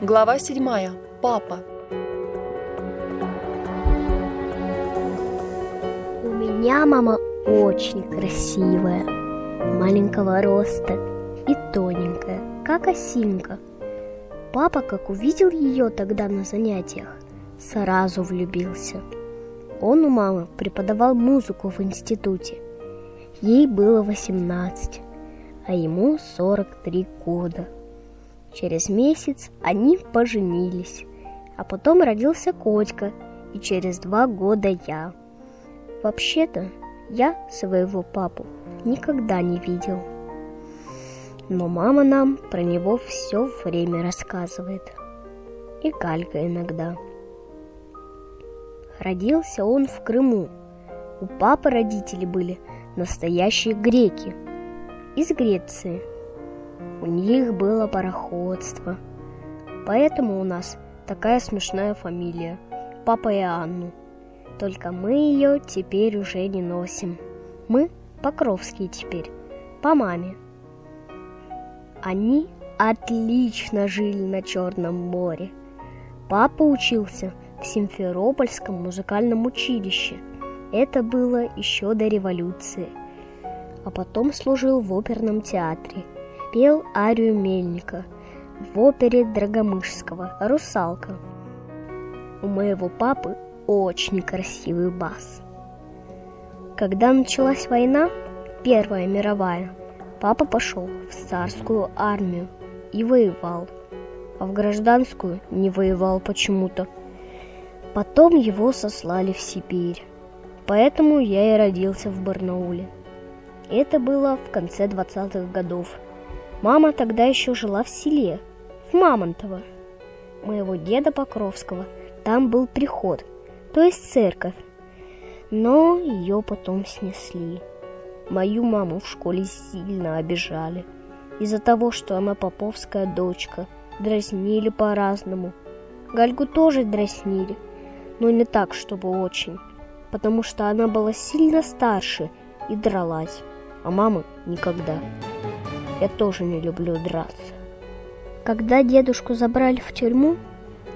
Глава 7. Папа. У меня мама очень красивая, маленького роста и тоненькая, как осинка. Папа, как увидел ее тогда на занятиях, сразу влюбился. Он у мамы преподавал музыку в институте. Ей было 18, а ему 43 года – Через месяц они поженились, а потом родился Котька, и через два года я. Вообще-то, я своего папу никогда не видел. Но мама нам про него все время рассказывает. И Галька иногда. Родился он в Крыму. У папы родители были настоящие греки. Из Греции – у них было пароходство. Поэтому у нас такая смешная фамилия. Папа и Анну. Только мы ее теперь уже не носим. Мы Покровские теперь. По маме. Они отлично жили на Черном море. Папа учился в Симферопольском музыкальном училище. Это было еще до революции. А потом служил в оперном театре – пел арию Мельника в опере Драгомышского «Русалка». У моего папы очень красивый бас. Когда началась война, Первая мировая, папа пошел в царскую армию и воевал, а в гражданскую не воевал почему-то. Потом его сослали в Сибирь, поэтому я и родился в Барнауле. Это было в конце 20-х годов – Мама тогда еще жила в селе, в Мамонтово. Моего деда Покровского там был приход, то есть церковь. Но ее потом снесли. Мою маму в школе сильно обижали. Из-за того, что она поповская дочка, дразнили по-разному. Гальгу тоже дразнили, но не так, чтобы очень, потому что она была сильно старше и дралась, а мама никогда. Я тоже не люблю драться. Когда дедушку забрали в тюрьму,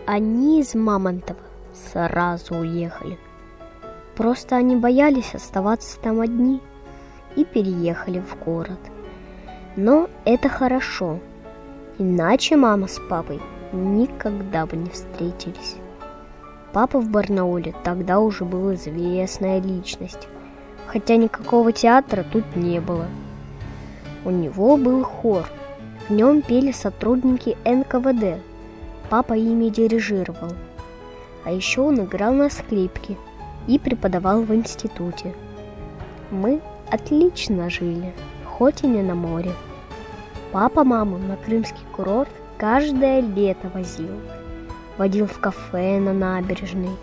они из Мамонтова сразу уехали. Просто они боялись оставаться там одни и переехали в город. Но это хорошо, иначе мама с папой никогда бы не встретились. Папа в Барнауле тогда уже был известная личность, хотя никакого театра тут не было – у него был хор. В нем пели сотрудники НКВД. Папа ими дирижировал. А еще он играл на скрипке и преподавал в институте. Мы отлично жили, хоть и не на море. Папа маму на крымский курорт каждое лето возил. Водил в кафе на набережной,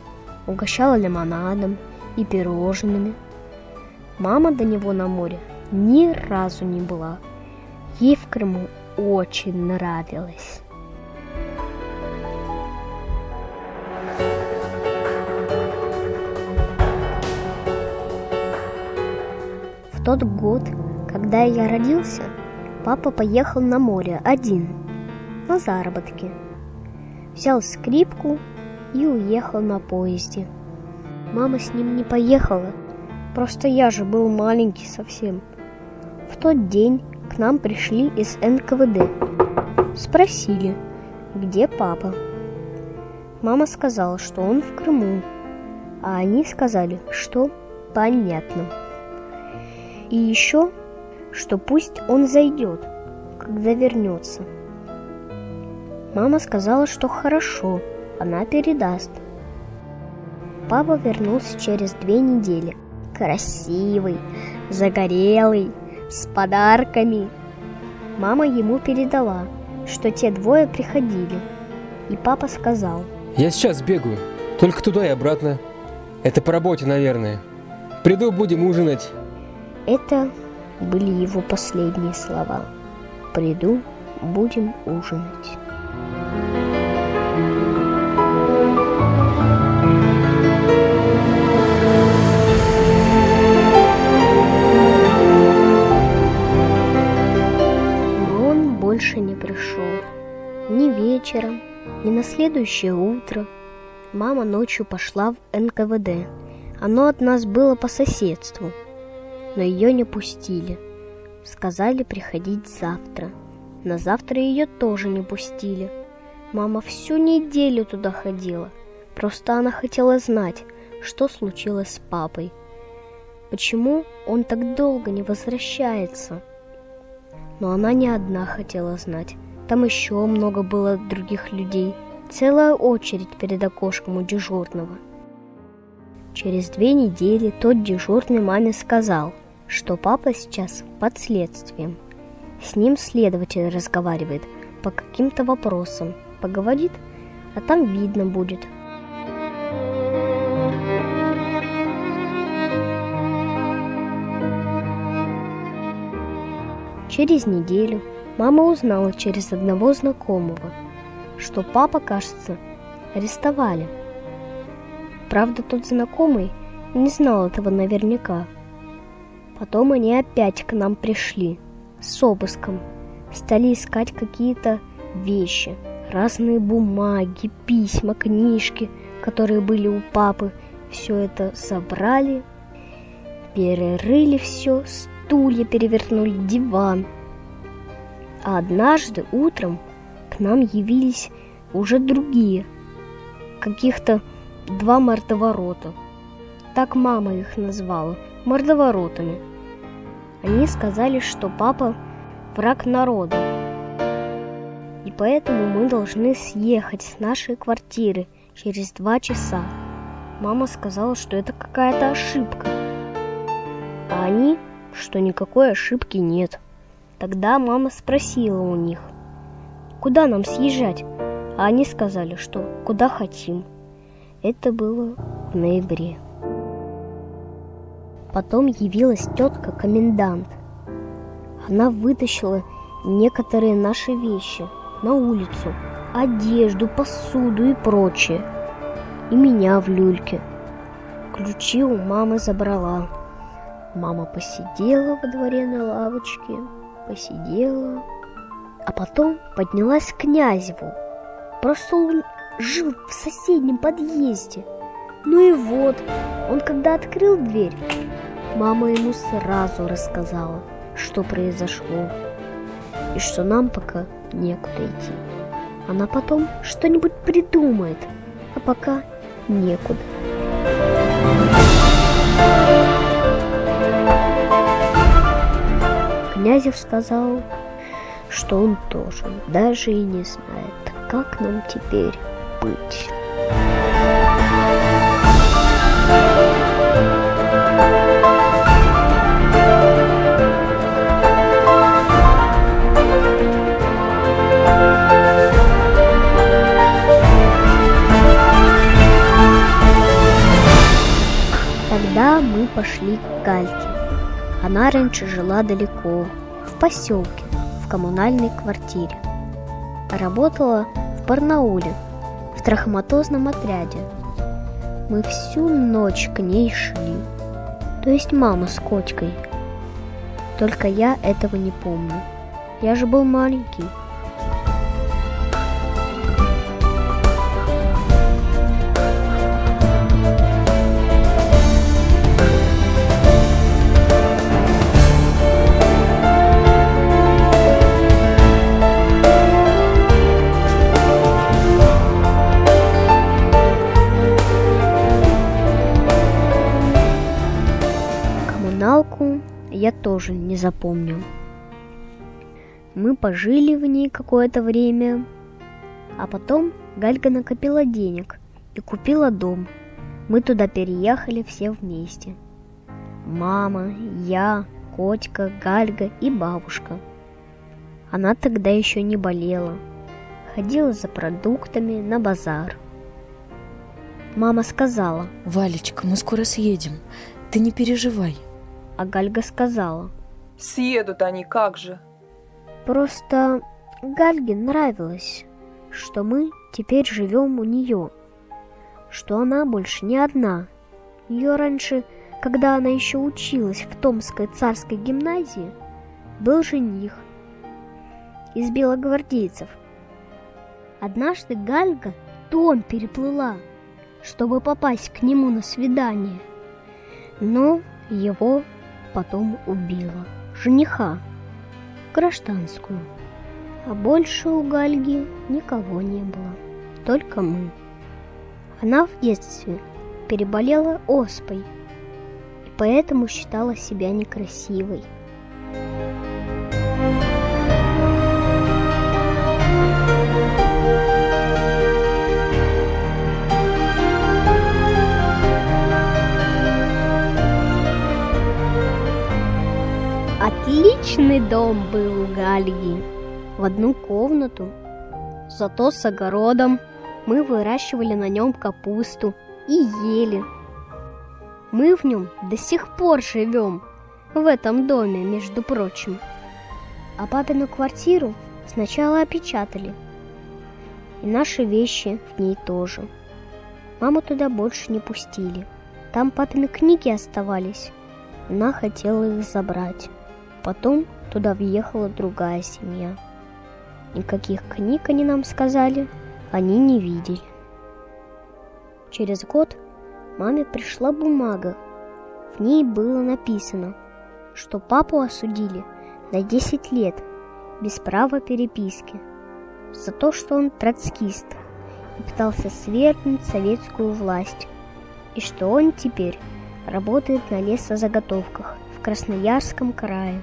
угощал лимонадом и пирожными. Мама до него на море ни разу не была. Ей в Крыму очень нравилось. В тот год, когда я родился, папа поехал на море один, на заработки. Взял скрипку и уехал на поезде. Мама с ним не поехала, просто я же был маленький совсем – в тот день к нам пришли из НКВД. Спросили, где папа. Мама сказала, что он в Крыму, а они сказали, что понятно. И еще, что пусть он зайдет, когда вернется. Мама сказала, что хорошо, она передаст. Папа вернулся через две недели. Красивый, загорелый, с подарками. Мама ему передала, что те двое приходили. И папа сказал. Я сейчас бегаю, только туда и обратно. Это по работе, наверное. Приду, будем ужинать. Это были его последние слова. Приду, будем ужинать. Следующее утро мама ночью пошла в НКВД. Оно от нас было по соседству, но ее не пустили. Сказали приходить завтра. На завтра ее тоже не пустили. Мама всю неделю туда ходила. Просто она хотела знать, что случилось с папой. Почему он так долго не возвращается? Но она не одна хотела знать. Там еще много было других людей. Целая очередь перед окошком у дежурного. Через две недели тот дежурный маме сказал, что папа сейчас под следствием. С ним следователь разговаривает по каким-то вопросам. Поговорит, а там видно будет – Через неделю мама узнала через одного знакомого, что папа, кажется, арестовали. Правда, тот знакомый не знал этого наверняка. Потом они опять к нам пришли с обыском, стали искать какие-то вещи, разные бумаги, письма, книжки, которые были у папы. Все это собрали, перерыли все, стулья перевернули, диван. А однажды утром нам явились уже другие, каких-то два мордоворота. Так мама их назвала, мордоворотами. Они сказали, что папа враг народа. И поэтому мы должны съехать с нашей квартиры через два часа. Мама сказала, что это какая-то ошибка. А они что никакой ошибки нет. Тогда мама спросила у них, куда нам съезжать, а они сказали, что куда хотим. Это было в ноябре. Потом явилась тетка-комендант. Она вытащила некоторые наши вещи на улицу, одежду, посуду и прочее. И меня в люльке. Ключи у мамы забрала. Мама посидела во дворе на лавочке, посидела, а потом поднялась к Князеву. Просто он жил в соседнем подъезде. Ну и вот, он когда открыл дверь, мама ему сразу рассказала, что произошло, и что нам пока некуда идти. Она потом что-нибудь придумает, а пока некуда. Князев сказал, что он тоже даже и не знает, как нам теперь быть. Тогда мы пошли к Гальке. Она раньше жила далеко, в поселке, в коммунальной квартире. Работала в Барнауле, в трахоматозном отряде. Мы всю ночь к ней шли, то есть мама с Котькой. Только я этого не помню. Я же был маленький. Я тоже не запомнил. Мы пожили в ней какое-то время, а потом Гальга накопила денег и купила дом. Мы туда переехали все вместе. Мама, я, Котька, Гальга и бабушка. Она тогда еще не болела. Ходила за продуктами на базар. Мама сказала. «Валечка, мы скоро съедем. Ты не переживай а Гальга сказала. Съедут они, как же. Просто Гальге нравилось, что мы теперь живем у нее, что она больше не одна. Ее раньше, когда она еще училась в Томской царской гимназии, был жених из белогвардейцев. Однажды Гальга дом переплыла, чтобы попасть к нему на свидание. Но его потом убила жениха, гражданскую. А больше у Гальги никого не было, только мы. Она в детстве переболела оспой и поэтому считала себя некрасивой. Отличный дом был у Гальги. В одну комнату. Зато с огородом мы выращивали на нем капусту и ели. Мы в нем до сих пор живем. В этом доме, между прочим. А папину квартиру сначала опечатали. И наши вещи в ней тоже. Маму туда больше не пустили. Там папины книги оставались. Она хотела их забрать. Потом туда въехала другая семья. Никаких книг они нам сказали, они не видели. Через год маме пришла бумага. В ней было написано, что папу осудили на 10 лет без права переписки за то, что он троцкист и пытался свергнуть советскую власть, и что он теперь работает на лесозаготовках – в Красноярском крае.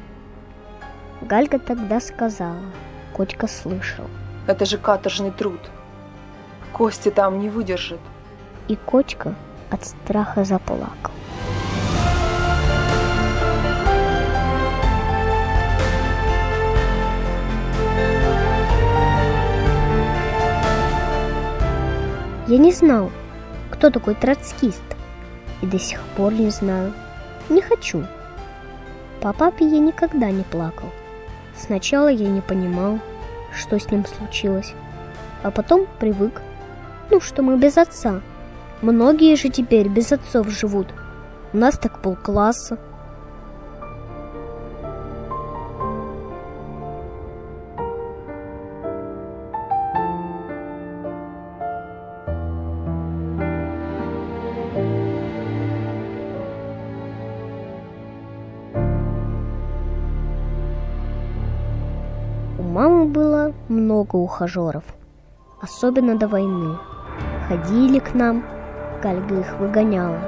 Гальга тогда сказала, Котька слышал. Это же каторжный труд. Кости там не выдержит. И Котька от страха заплакал. Я не знал, кто такой троцкист, и до сих пор не знаю. Не хочу. По папе я никогда не плакал. Сначала я не понимал, что с ним случилось, а потом привык. Ну, что мы без отца. Многие же теперь без отцов живут. У нас так полкласса. Много ухажеров, особенно до войны. Ходили к нам, Гальга их выгоняла.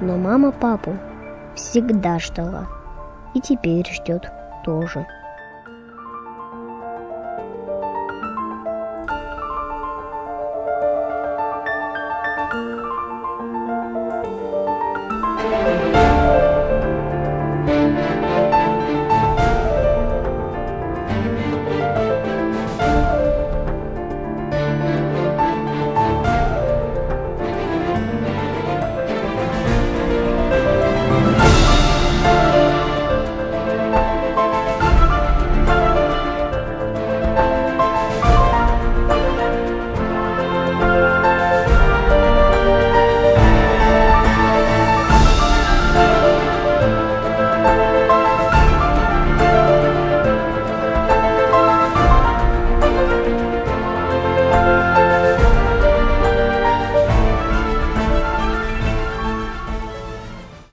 Но мама папу всегда ждала и теперь ждет тоже.